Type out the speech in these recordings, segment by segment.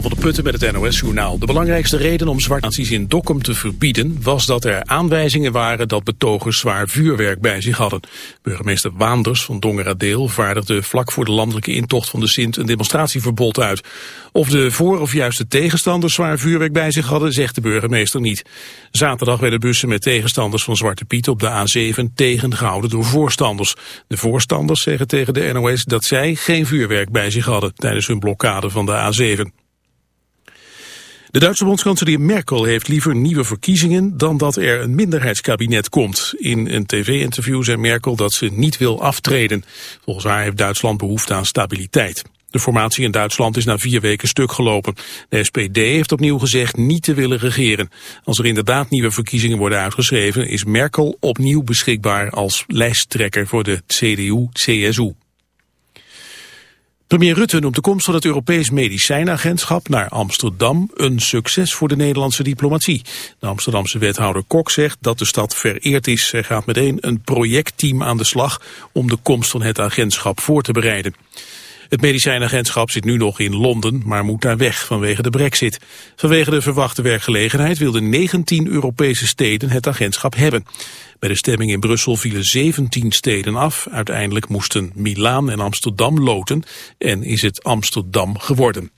Van der Putten met het NOS-journaal. De belangrijkste reden om zwartnaties in Dokkum te verbieden... was dat er aanwijzingen waren dat betogers zwaar vuurwerk bij zich hadden. Burgemeester Waanders van Dongeradeel vaardigde vlak voor de landelijke intocht van de Sint... een demonstratieverbod uit. Of de voor- of juist de tegenstanders zwaar vuurwerk bij zich hadden... zegt de burgemeester niet. Zaterdag werden bussen met tegenstanders van Zwarte Piet op de A7 tegengehouden door voorstanders. De voorstanders zeggen tegen de NOS dat zij geen vuurwerk bij zich hadden... tijdens hun blokkade van de A7. De Duitse bondskanselier Merkel heeft liever nieuwe verkiezingen dan dat er een minderheidskabinet komt. In een tv-interview zei Merkel dat ze niet wil aftreden. Volgens haar heeft Duitsland behoefte aan stabiliteit. De formatie in Duitsland is na vier weken stuk gelopen. De SPD heeft opnieuw gezegd niet te willen regeren. Als er inderdaad nieuwe verkiezingen worden uitgeschreven... is Merkel opnieuw beschikbaar als lijsttrekker voor de CDU-CSU. Premier Rutte noemt de komst van het Europees Medicijnagentschap naar Amsterdam een succes voor de Nederlandse diplomatie. De Amsterdamse wethouder Kok zegt dat de stad vereerd is. Er gaat meteen een projectteam aan de slag om de komst van het agentschap voor te bereiden. Het medicijnagentschap zit nu nog in Londen, maar moet daar weg vanwege de brexit. Vanwege de verwachte werkgelegenheid wilden 19 Europese steden het agentschap hebben. Bij de stemming in Brussel vielen 17 steden af. Uiteindelijk moesten Milaan en Amsterdam loten en is het Amsterdam geworden.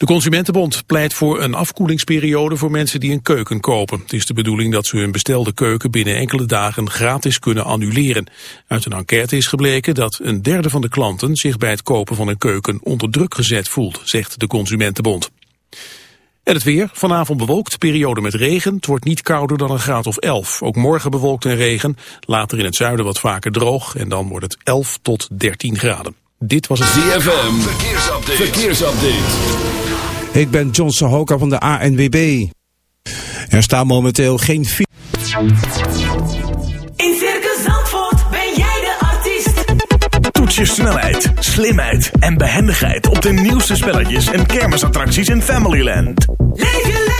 De Consumentenbond pleit voor een afkoelingsperiode voor mensen die een keuken kopen. Het is de bedoeling dat ze hun bestelde keuken binnen enkele dagen gratis kunnen annuleren. Uit een enquête is gebleken dat een derde van de klanten zich bij het kopen van een keuken onder druk gezet voelt, zegt de Consumentenbond. En het weer, vanavond bewolkt, periode met regen. Het wordt niet kouder dan een graad of 11. Ook morgen bewolkt en regen, later in het zuiden wat vaker droog... en dan wordt het 11 tot 13 graden. Dit was het ZFM, verkeersupdate. verkeersupdate. Ik ben John Sahoka van de ANWB. Er staan momenteel geen... In Circus Zandvoort ben jij de artiest. Toets je snelheid, slimheid en behendigheid op de nieuwste spelletjes en kermisattracties in Familyland. Leef je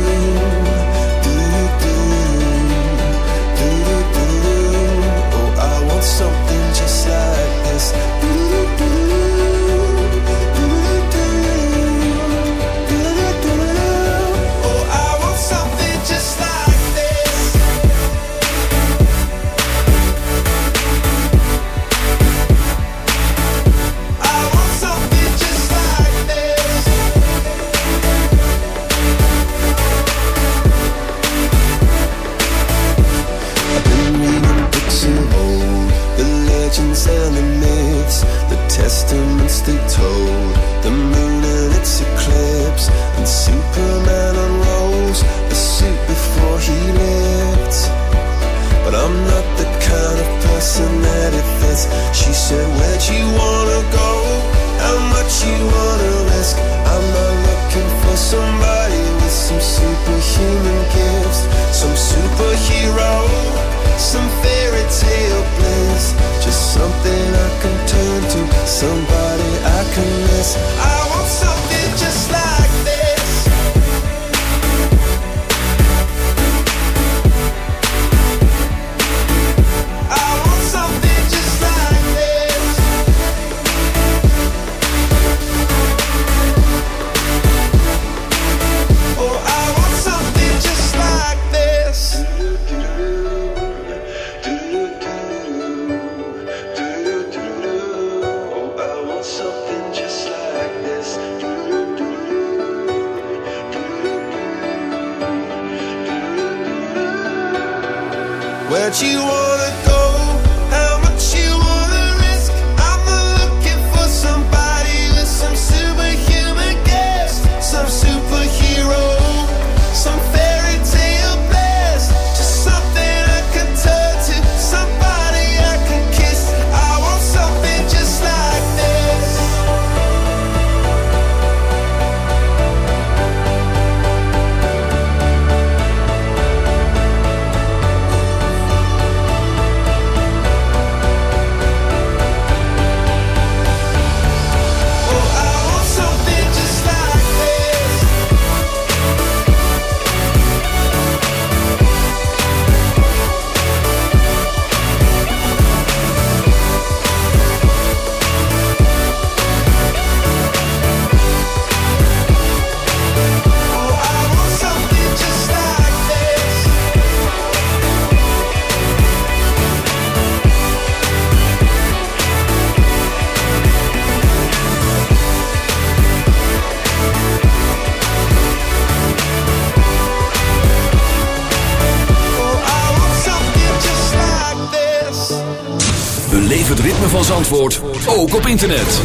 het ritme van Zandvoort ook op internet.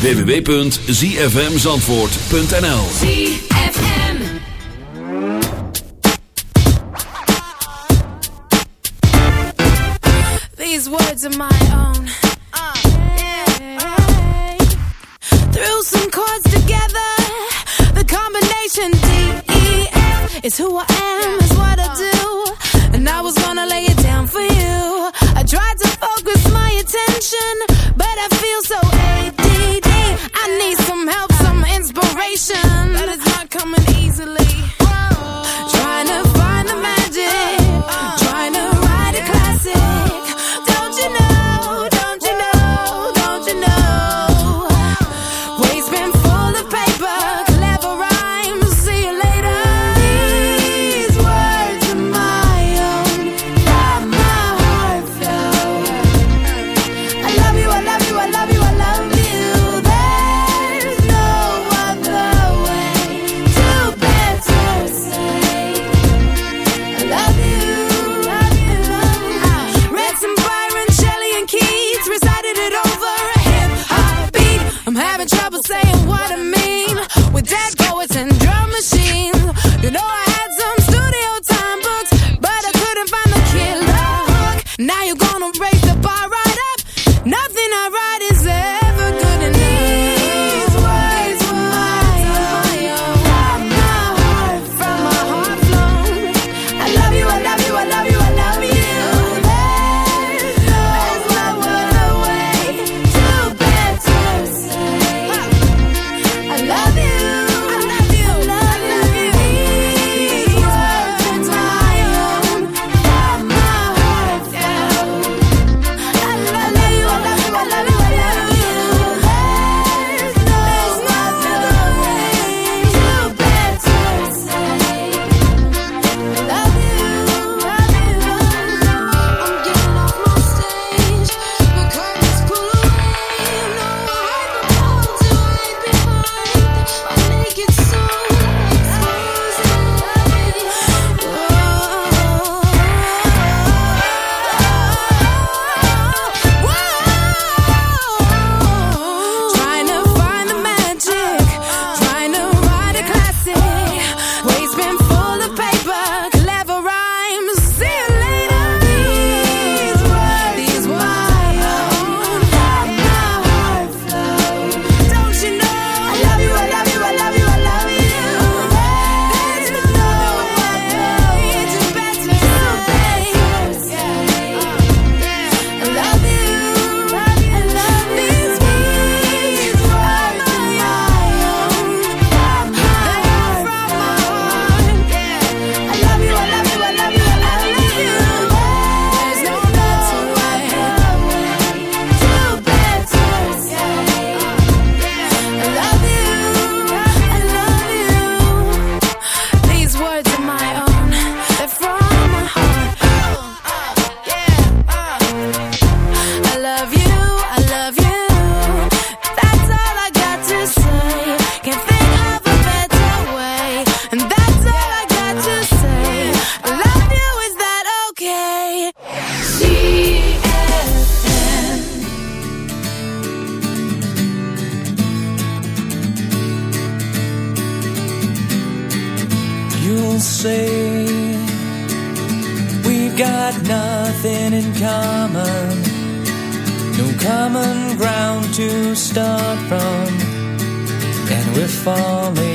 www.zfmzandvoort.nl These words are my own uh, yeah. Uh, threw some chords together The combination D-E-F Is who I am attention. start from, and we're falling.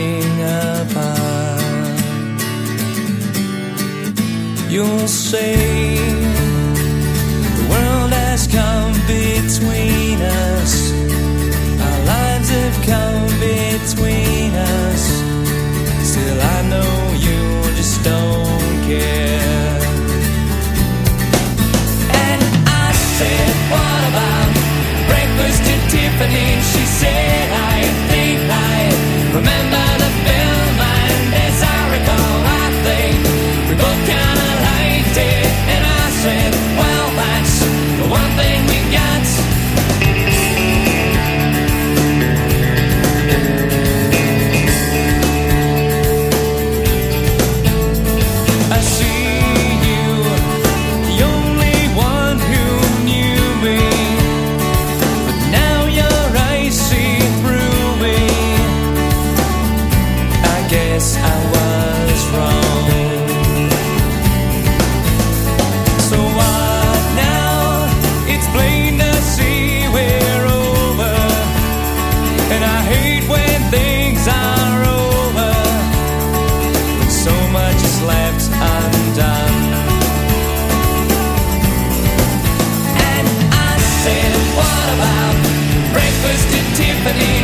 Ready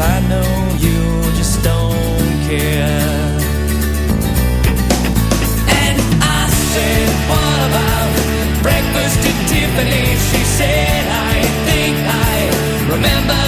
I know you just don't care. And I said, what about breakfast at Tiffany? She said, I think I remember.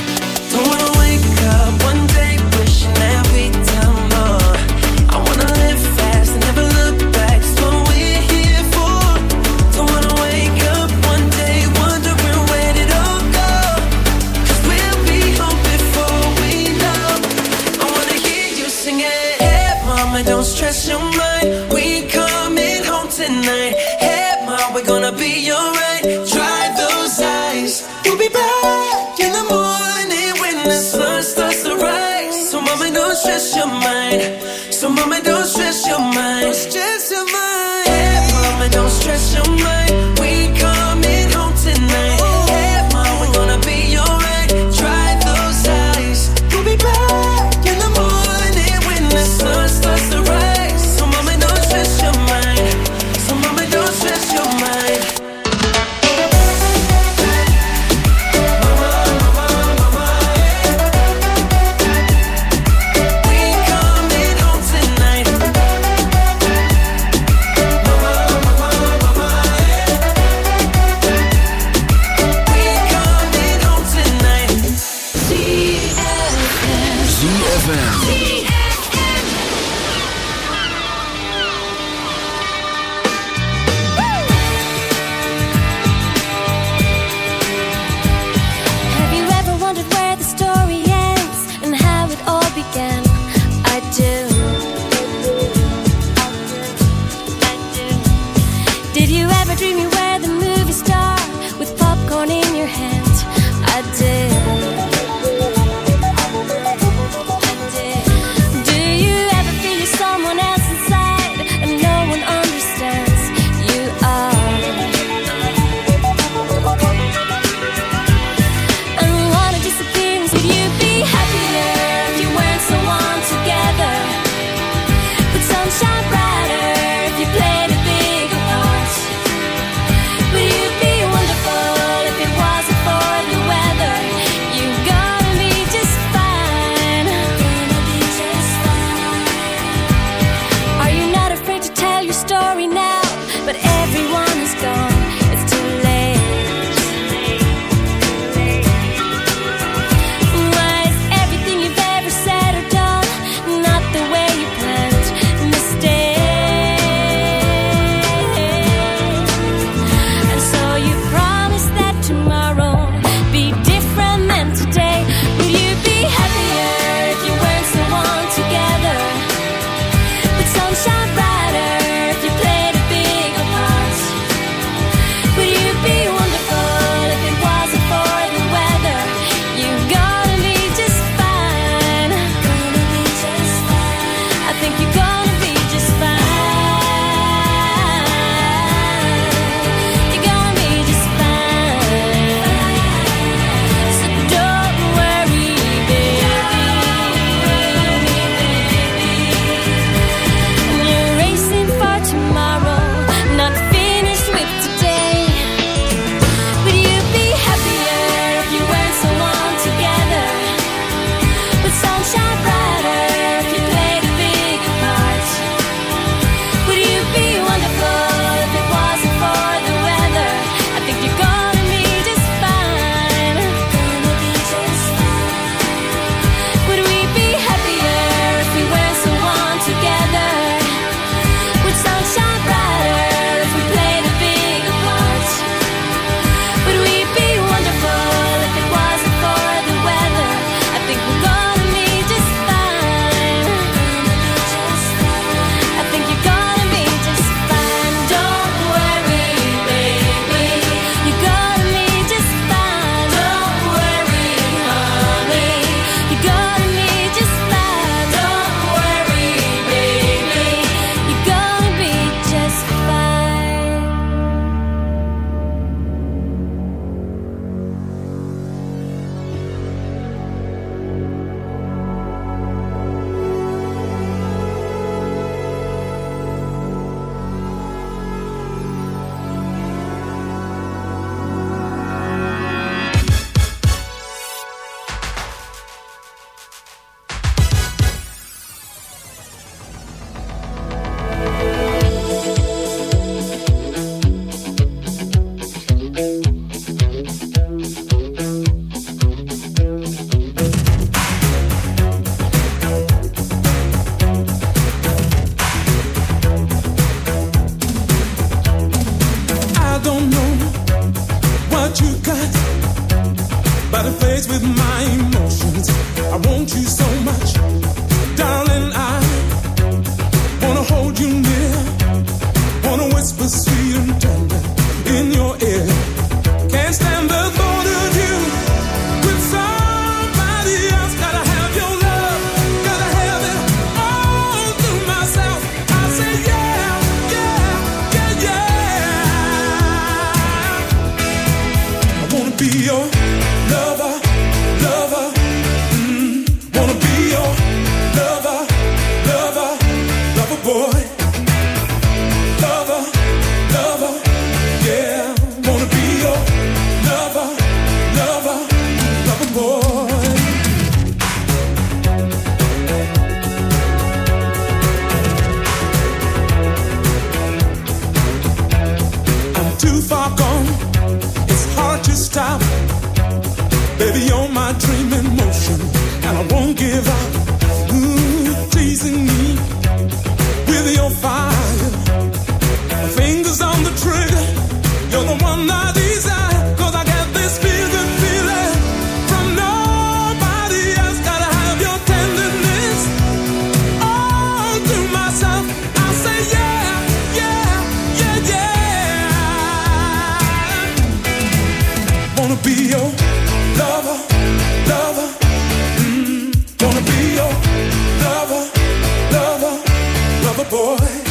boy.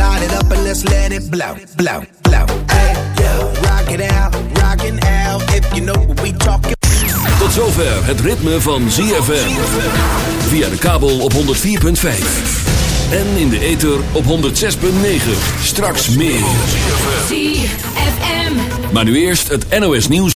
Let's let it blow, blow, blow. Hey, yo. Rock it out, rockin' out. If you know what we talking. Tot zover het ritme van ZFM. Via de kabel op 104.5. En in de ether op 106.9. Straks meer. ZFM. Maar nu eerst het NOS nieuws.